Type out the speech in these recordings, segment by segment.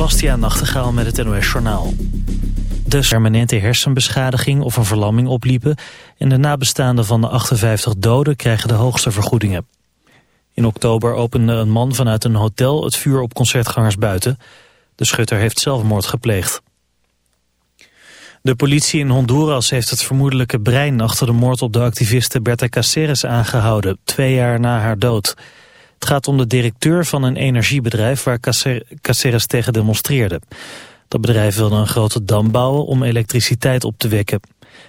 Bastiaan Nachtegaal met het NOS Journaal. De permanente hersenbeschadiging of een verlamming opliepen... en de nabestaanden van de 58 doden krijgen de hoogste vergoedingen. In oktober opende een man vanuit een hotel het vuur op concertgangers buiten. De schutter heeft zelfmoord gepleegd. De politie in Honduras heeft het vermoedelijke brein achter de moord op de activiste Berta Caceres aangehouden, twee jaar na haar dood. Het gaat om de directeur van een energiebedrijf waar Caceres tegen demonstreerde. Dat bedrijf wilde een grote dam bouwen om elektriciteit op te wekken.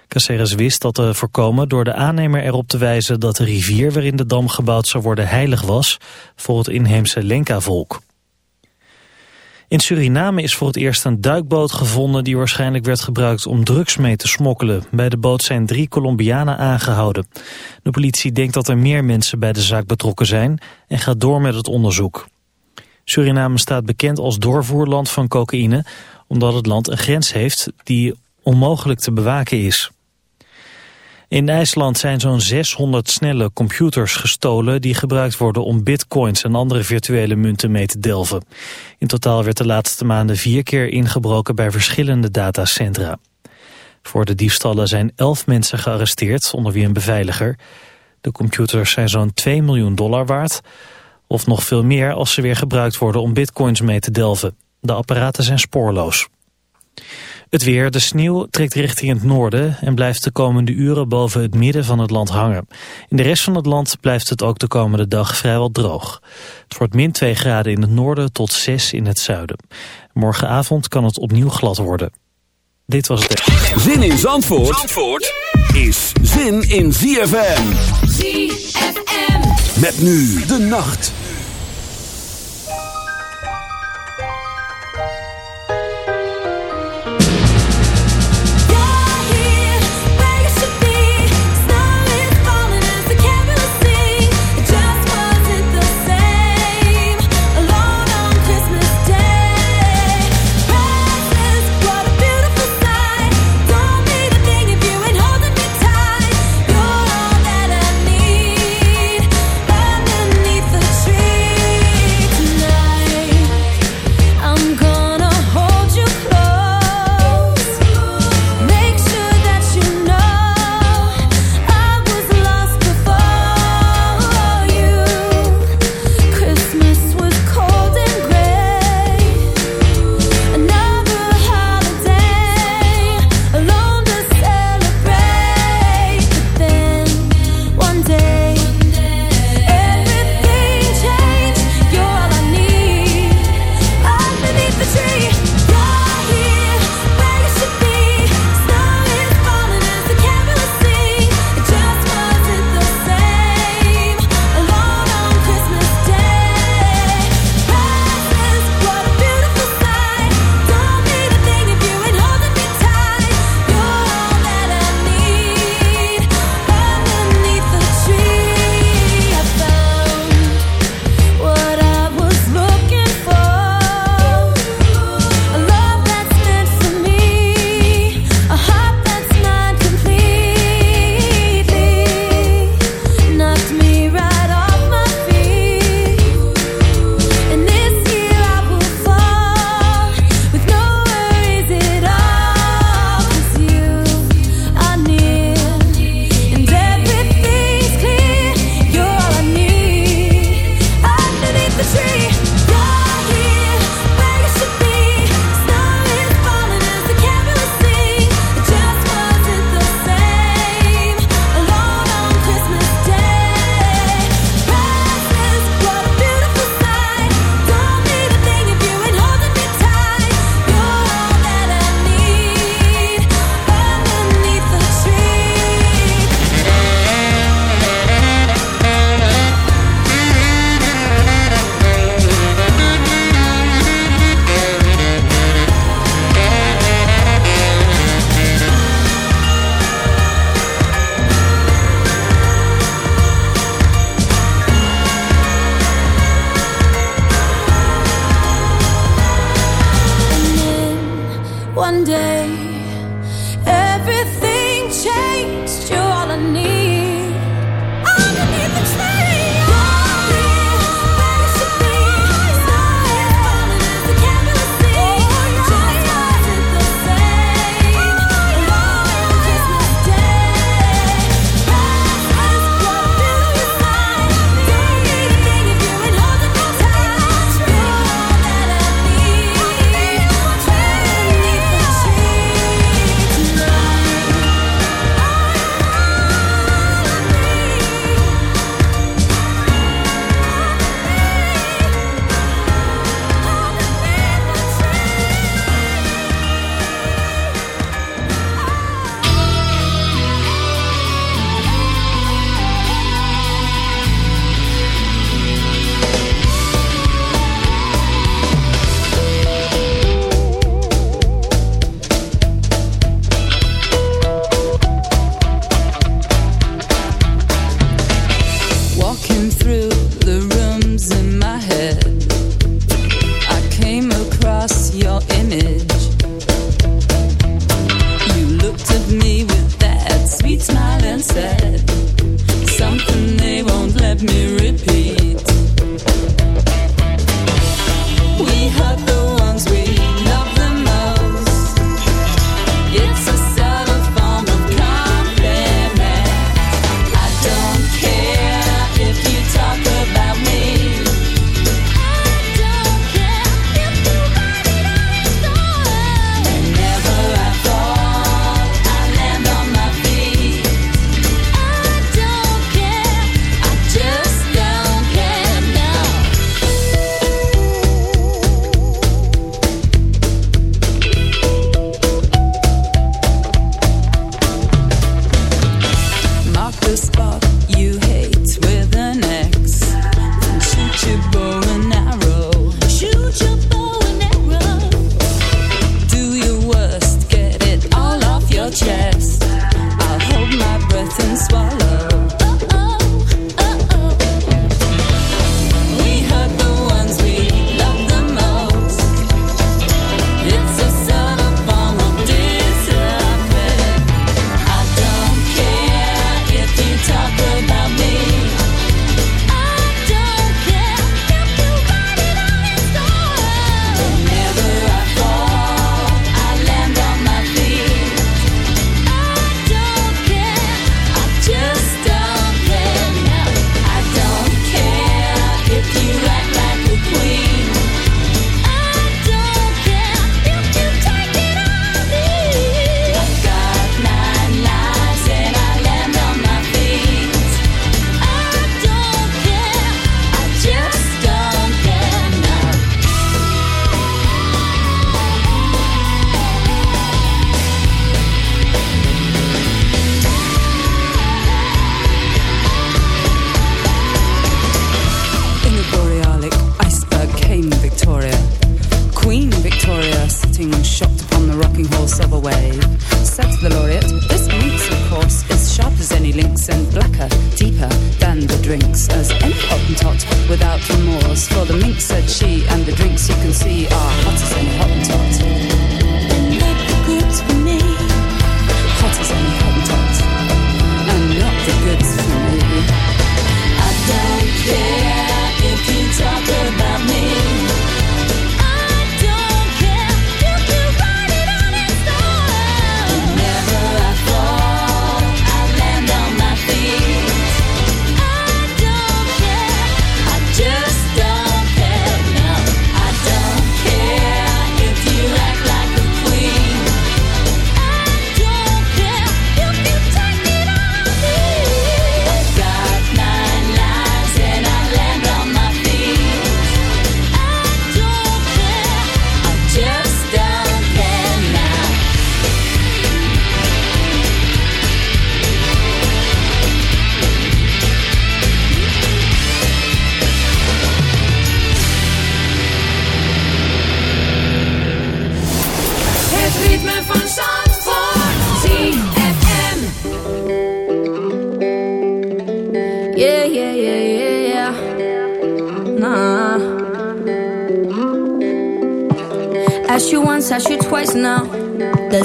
Caceres wist dat te voorkomen door de aannemer erop te wijzen dat de rivier waarin de dam gebouwd zou worden heilig was voor het inheemse Lenca-volk. In Suriname is voor het eerst een duikboot gevonden die waarschijnlijk werd gebruikt om drugs mee te smokkelen. Bij de boot zijn drie Colombianen aangehouden. De politie denkt dat er meer mensen bij de zaak betrokken zijn en gaat door met het onderzoek. Suriname staat bekend als doorvoerland van cocaïne omdat het land een grens heeft die onmogelijk te bewaken is. In IJsland zijn zo'n 600 snelle computers gestolen die gebruikt worden om bitcoins en andere virtuele munten mee te delven. In totaal werd de laatste maanden vier keer ingebroken bij verschillende datacentra. Voor de diefstallen zijn elf mensen gearresteerd, onder wie een beveiliger. De computers zijn zo'n 2 miljoen dollar waard, of nog veel meer als ze weer gebruikt worden om bitcoins mee te delven. De apparaten zijn spoorloos. Het weer, de sneeuw trekt richting het noorden en blijft de komende uren boven het midden van het land hangen. In de rest van het land blijft het ook de komende dag vrijwel droog. Het wordt min 2 graden in het noorden tot 6 in het zuiden. Morgenavond kan het opnieuw glad worden. Dit was het. Zin in Zandvoort, Zandvoort is zin in ZFM. ZFM. Met nu de nacht.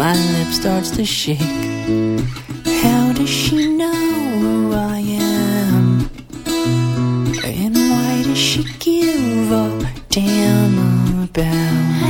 my lip starts to shake. How does she know who I am? And why does she give a damn about?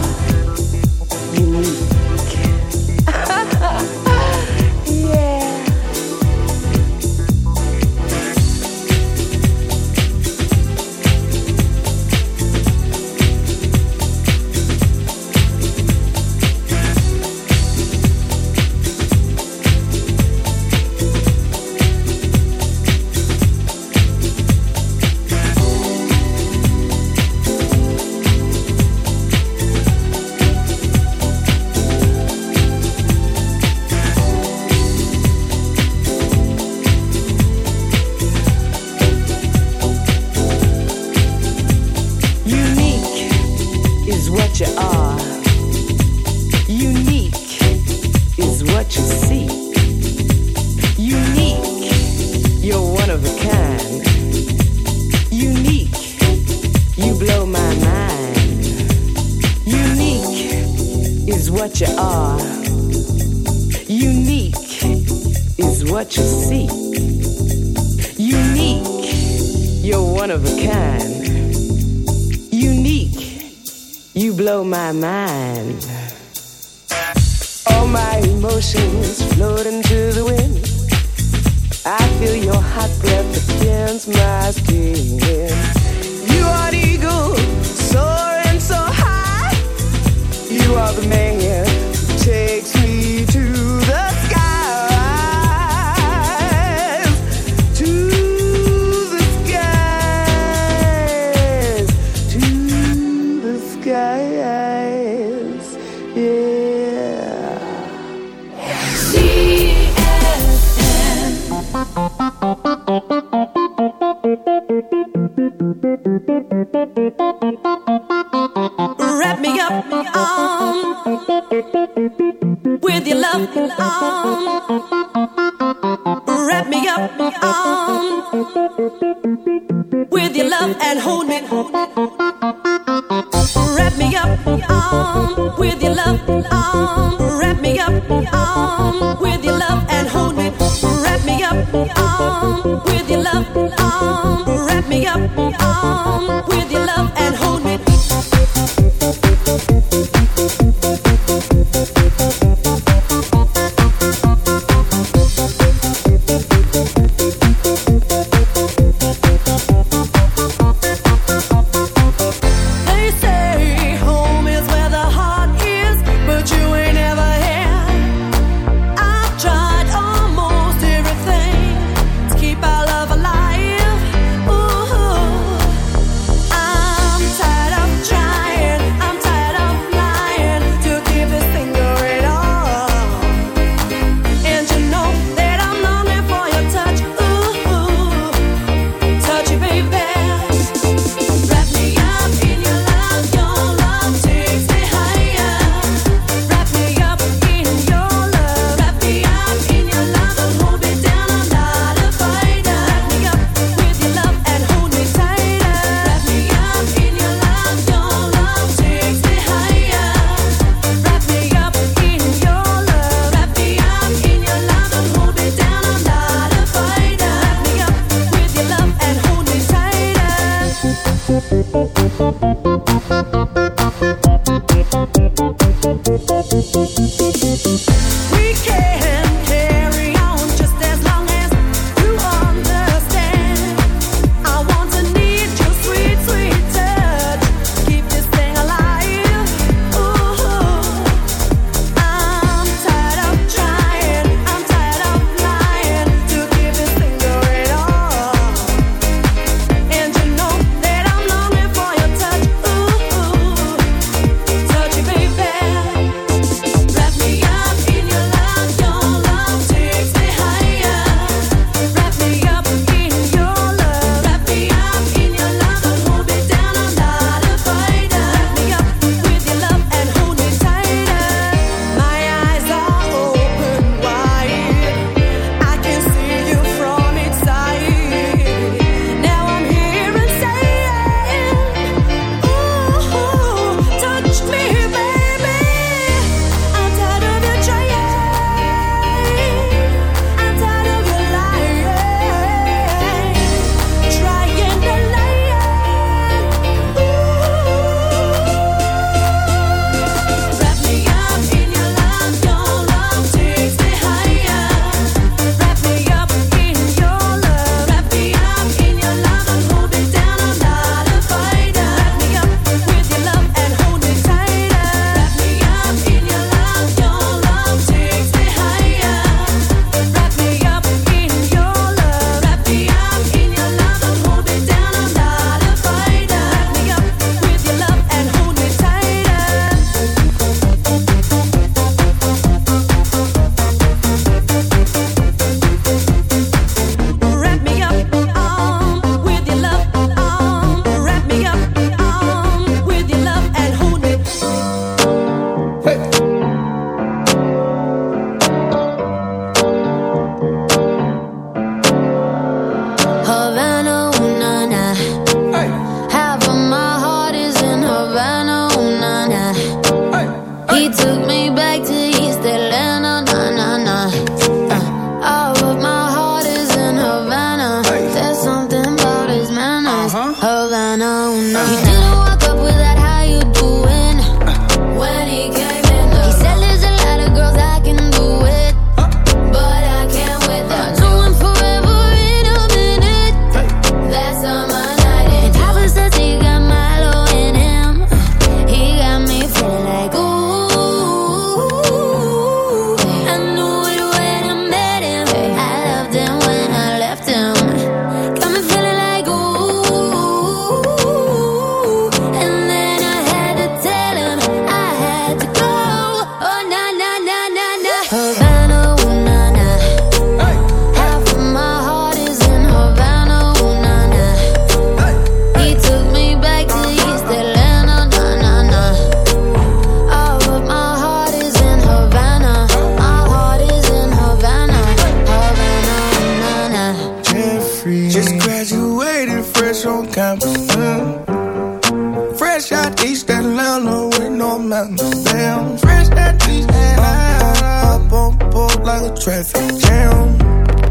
traffic jam.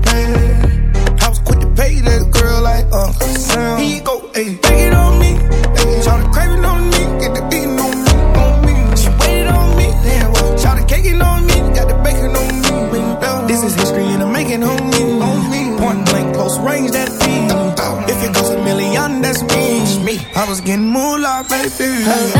Man, I was quick to pay that girl like Uncle Sam. He go, hey, take it on me. Hey, try to crave it on me. Get the beating on me, on me. She waited on me. Damn, try to cake on me. Got the bacon on me. This is history and I'm making on me. On me. Point blank, close range, that beat. If it goes a million, that's me. me. I was getting moolah, baby.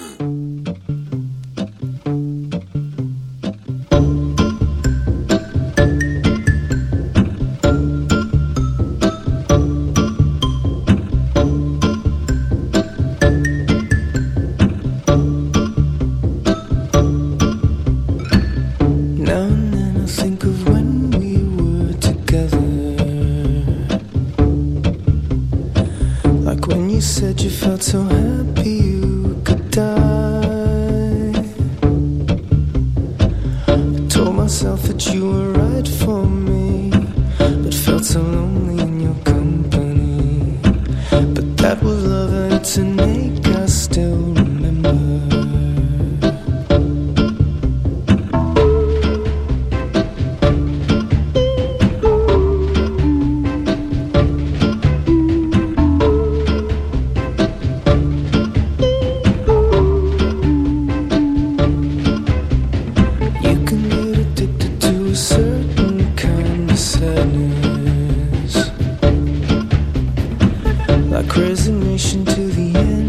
crazy nation to the end.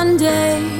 One day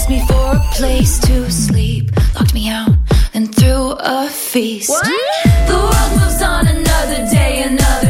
asked me for a place to sleep, locked me out, then threw a feast. The world moves on another day, another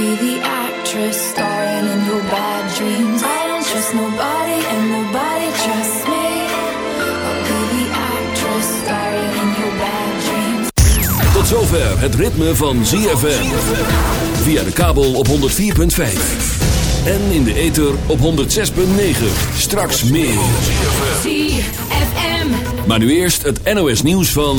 Be the actress starring in your bad dreams. I don't trust nobody and nobody trusts me. I'll be the actress starring in your bad dreams. Tot zover het ritme van ZFM. Via de kabel op 104.5. En in de ether op 106.9. Straks meer. ZFM. Maar nu eerst het NOS nieuws van...